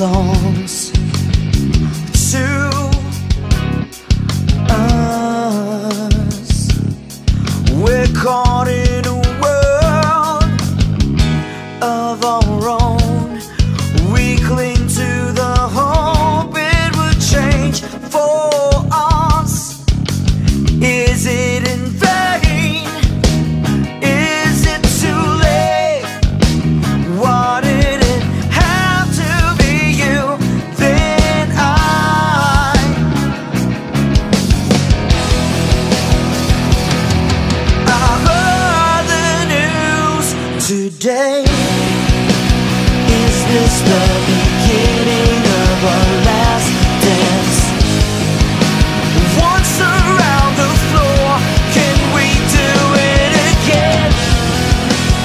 alone this the beginning of our last dance? Once around the floor, can we do it again?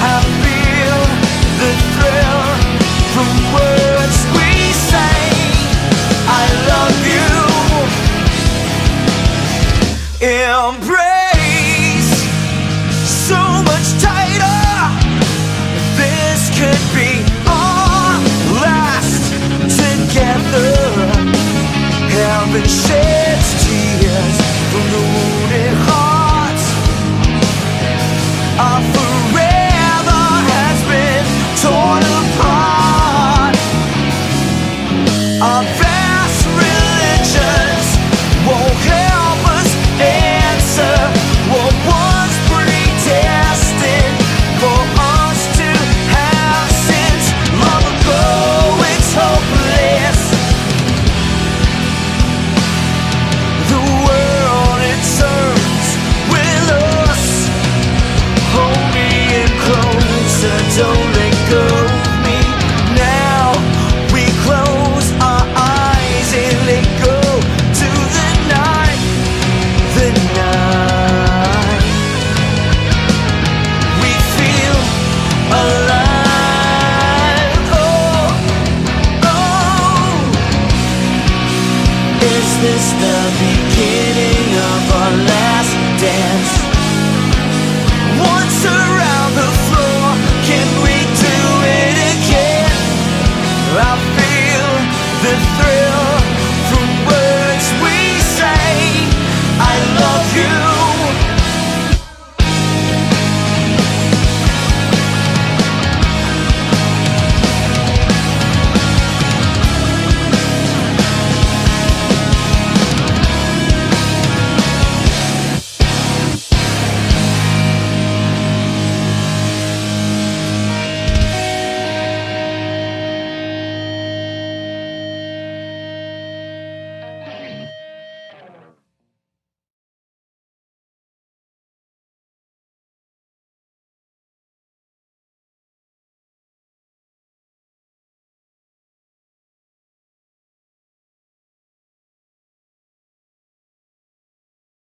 I feel the thrill from words we say. I love you. Embrace. beginning of our last dance Once around the floor, can we do it again? I feel the thrill